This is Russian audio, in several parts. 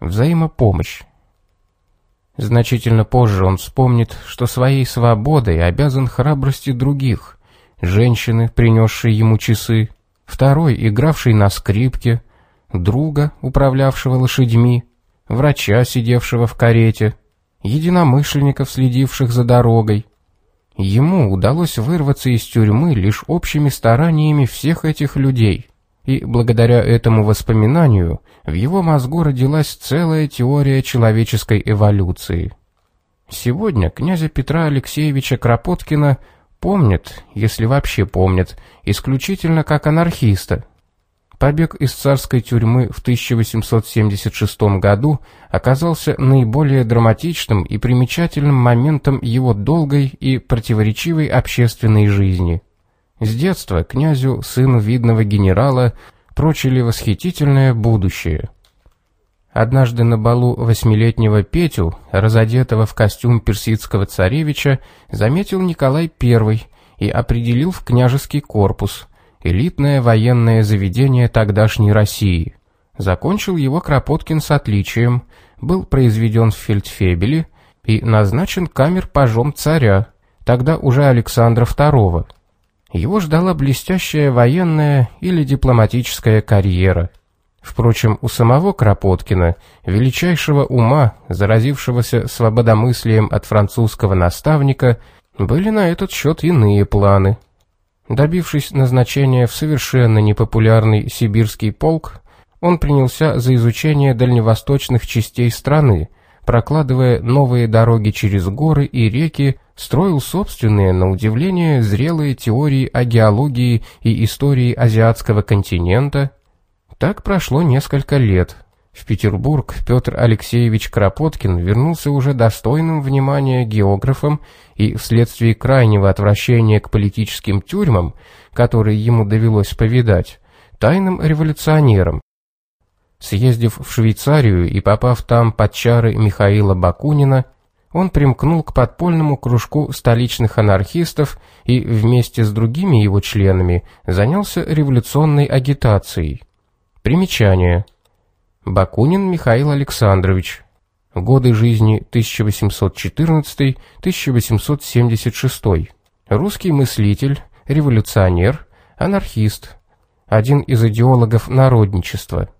Взаимопомощь. Значительно позже он вспомнит, что своей свободой обязан храбрости других. Женщины, принесшей ему часы, второй, игравший на скрипке, друга, управлявшего лошадьми, врача, сидевшего в карете, единомышленников, следивших за дорогой. Ему удалось вырваться из тюрьмы лишь общими стараниями всех этих людей, и благодаря этому воспоминанию в его мозгу родилась целая теория человеческой эволюции. Сегодня князя Петра Алексеевича Кропоткина помнят, если вообще помнят, исключительно как анархиста – Побег из царской тюрьмы в 1876 году оказался наиболее драматичным и примечательным моментом его долгой и противоречивой общественной жизни. С детства князю, сыну видного генерала, прочили восхитительное будущее. Однажды на балу восьмилетнего Петю, разодетого в костюм персидского царевича, заметил Николай I и определил в княжеский корпус – элитное военное заведение тогдашней России. Закончил его Кропоткин с отличием, был произведен в фельдфебеле и назначен камер-пажом царя, тогда уже Александра II. Его ждала блестящая военная или дипломатическая карьера. Впрочем, у самого Кропоткина, величайшего ума, заразившегося свободомыслием от французского наставника, были на этот счет иные планы – Добившись назначения в совершенно непопулярный сибирский полк, он принялся за изучение дальневосточных частей страны, прокладывая новые дороги через горы и реки, строил собственные, на удивление, зрелые теории о геологии и истории азиатского континента. Так прошло несколько лет. В Петербург Петр Алексеевич Кропоткин вернулся уже достойным внимания географом и вследствие крайнего отвращения к политическим тюрьмам, которые ему довелось повидать, тайным революционером. Съездив в Швейцарию и попав там под чары Михаила Бакунина, он примкнул к подпольному кружку столичных анархистов и вместе с другими его членами занялся революционной агитацией. Примечание – Бакунин Михаил Александрович. Годы жизни 1814-1876. Русский мыслитель, революционер, анархист. Один из идеологов народничества.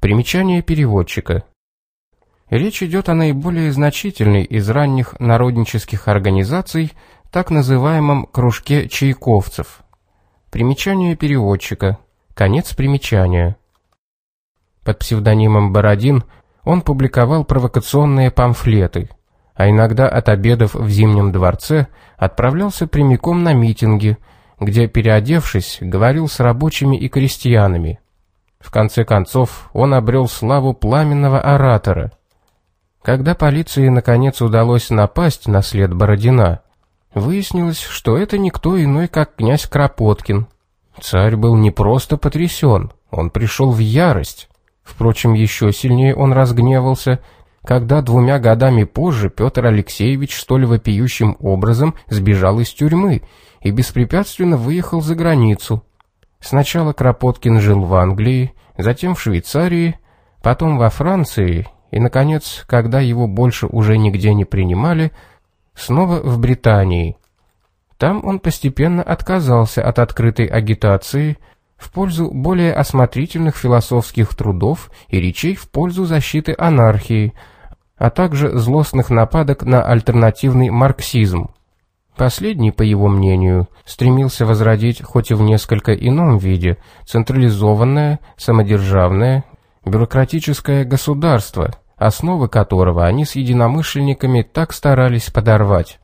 Примечание переводчика. Речь идет о наиболее значительной из ранних народнических организаций, так называемом кружке чайковцев. Примечание переводчика. Конец примечания. Под псевдонимом Бородин он публиковал провокационные памфлеты, а иногда от обедов в Зимнем дворце отправлялся прямиком на митинги, где, переодевшись, говорил с рабочими и крестьянами. В конце концов, он обрел славу пламенного оратора. Когда полиции наконец удалось напасть на след Бородина, выяснилось, что это никто иной, как князь Кропоткин. Царь был не просто потрясен, он пришел в ярость. Впрочем, еще сильнее он разгневался, когда двумя годами позже Петр Алексеевич столь вопиющим образом сбежал из тюрьмы и беспрепятственно выехал за границу. Сначала Кропоткин жил в Англии, затем в Швейцарии, потом во Франции и, наконец, когда его больше уже нигде не принимали, снова в Британии. Там он постепенно отказался от открытой агитации, в пользу более осмотрительных философских трудов и речей в пользу защиты анархии, а также злостных нападок на альтернативный марксизм. Последний, по его мнению, стремился возродить, хоть и в несколько ином виде, централизованное, самодержавное, бюрократическое государство, основы которого они с единомышленниками так старались подорвать.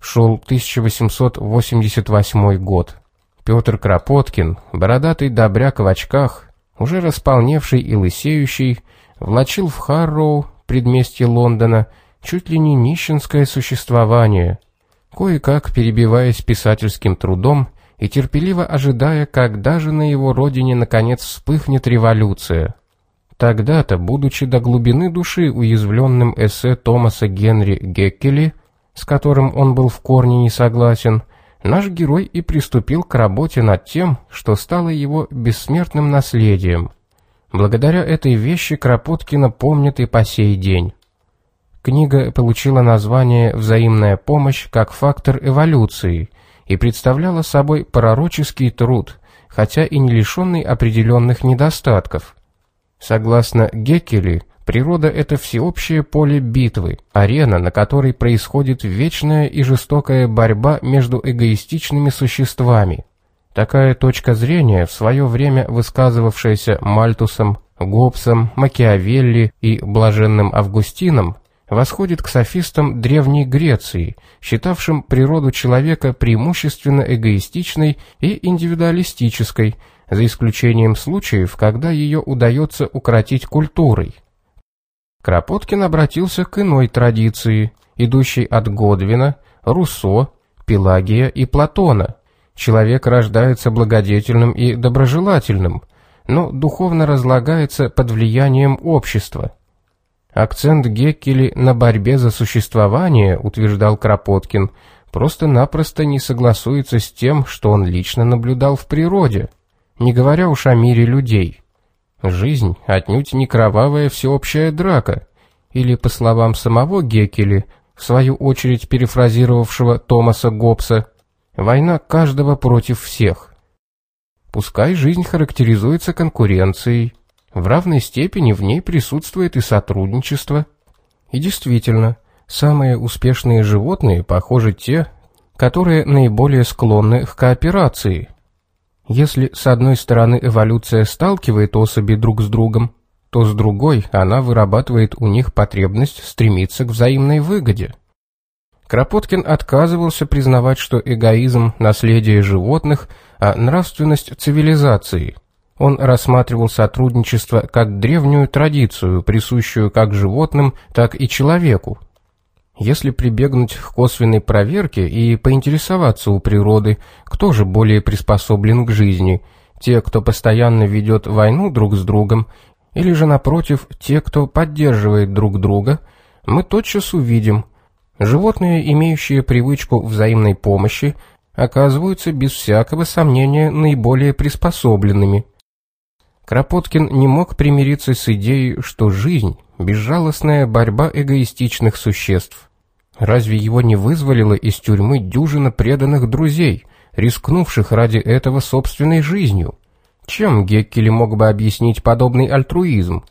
Шел 1888 год. Петр Кропоткин, бородатый добряк в очках, уже располневший и лысеющий, влачил в Харроу, предместье Лондона, чуть ли не нищенское существование, кое-как перебиваясь писательским трудом и терпеливо ожидая, когда же на его родине наконец вспыхнет революция. Тогда-то, будучи до глубины души уязвленным эссе Томаса Генри Геккели, с которым он был в корне не согласен, наш герой и приступил к работе над тем, что стало его бессмертным наследием. Благодаря этой вещи Кропоткина помнят и по сей день. Книга получила название «Взаимная помощь как фактор эволюции» и представляла собой пророческий труд, хотя и не лишенный определенных недостатков. Согласно Геккели, природа – это всеобщее поле битвы, арена, на которой происходит вечная и жестокая борьба между эгоистичными существами. Такая точка зрения, в свое время высказывавшаяся Мальтусом, Гоббсом, Макиавелли и Блаженным Августином, восходит к софистам Древней Греции, считавшим природу человека преимущественно эгоистичной и индивидуалистической, за исключением случаев, когда ее удается укротить культурой. Кропоткин обратился к иной традиции, идущей от Годвина, Руссо, Пелагия и Платона. Человек рождается благодетельным и доброжелательным, но духовно разлагается под влиянием общества – Акцент Геккели на борьбе за существование, утверждал Кропоткин, просто-напросто не согласуется с тем, что он лично наблюдал в природе, не говоря уж о мире людей. Жизнь отнюдь не кровавая всеобщая драка, или, по словам самого Геккели, в свою очередь перефразировавшего Томаса Гоббса, война каждого против всех. Пускай жизнь характеризуется конкуренцией, в равной степени в ней присутствует и сотрудничество. И действительно, самые успешные животные, похоже, те, которые наиболее склонны к кооперации. Если с одной стороны эволюция сталкивает особи друг с другом, то с другой она вырабатывает у них потребность стремиться к взаимной выгоде. Кропоткин отказывался признавать, что эгоизм – наследие животных, а нравственность – цивилизации – он рассматривал сотрудничество как древнюю традицию, присущую как животным, так и человеку. Если прибегнуть к косвенной проверке и поинтересоваться у природы, кто же более приспособлен к жизни, те, кто постоянно ведет войну друг с другом, или же, напротив, те, кто поддерживает друг друга, мы тотчас увидим, животные, имеющие привычку взаимной помощи, оказываются без всякого сомнения наиболее приспособленными – Кропоткин не мог примириться с идеей, что жизнь – безжалостная борьба эгоистичных существ. Разве его не вызволило из тюрьмы дюжина преданных друзей, рискнувших ради этого собственной жизнью? Чем Геккели мог бы объяснить подобный альтруизм?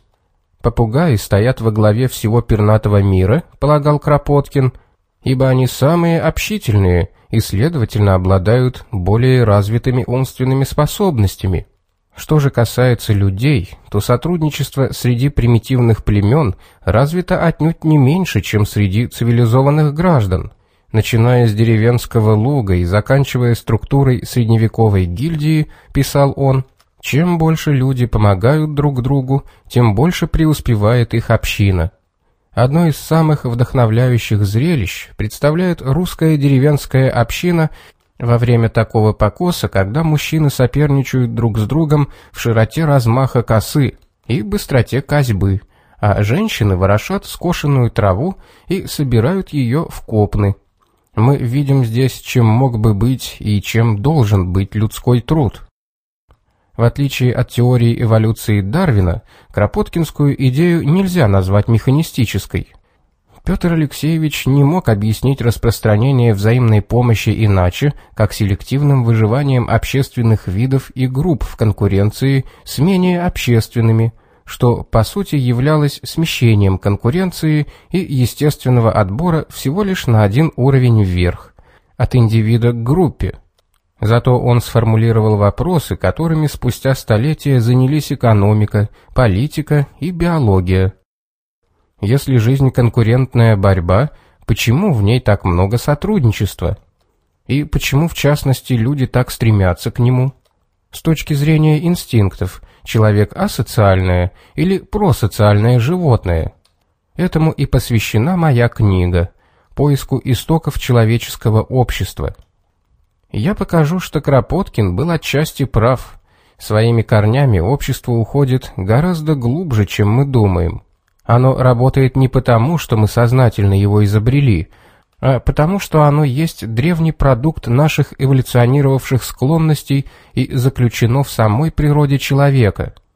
Попугаи стоят во главе всего пернатого мира, полагал Кропоткин, ибо они самые общительные и, следовательно, обладают более развитыми умственными способностями – что же касается людей, то сотрудничество среди примитивных племен развито отнюдь не меньше, чем среди цивилизованных граждан. Начиная с деревенского луга и заканчивая структурой средневековой гильдии, писал он, чем больше люди помогают друг другу, тем больше преуспевает их община. Одно из самых вдохновляющих зрелищ представляет русская деревенская община, во время такого покоса, когда мужчины соперничают друг с другом в широте размаха косы и быстроте козьбы, а женщины ворошат скошенную траву и собирают ее в копны. Мы видим здесь, чем мог бы быть и чем должен быть людской труд. В отличие от теории эволюции Дарвина, Кропоткинскую идею нельзя назвать механистической. Петр Алексеевич не мог объяснить распространение взаимной помощи иначе, как селективным выживанием общественных видов и групп в конкуренции с менее общественными, что по сути являлось смещением конкуренции и естественного отбора всего лишь на один уровень вверх, от индивида к группе. Зато он сформулировал вопросы, которыми спустя столетия занялись экономика, политика и биология. Если жизнь конкурентная борьба, почему в ней так много сотрудничества? И почему, в частности, люди так стремятся к нему? С точки зрения инстинктов, человек асоциальное или просоциальное животное? Этому и посвящена моя книга «Поиску истоков человеческого общества». Я покажу, что Кропоткин был отчасти прав. Своими корнями общество уходит гораздо глубже, чем мы думаем. Оно работает не потому, что мы сознательно его изобрели, а потому что оно есть древний продукт наших эволюционировавших склонностей и заключено в самой природе человека –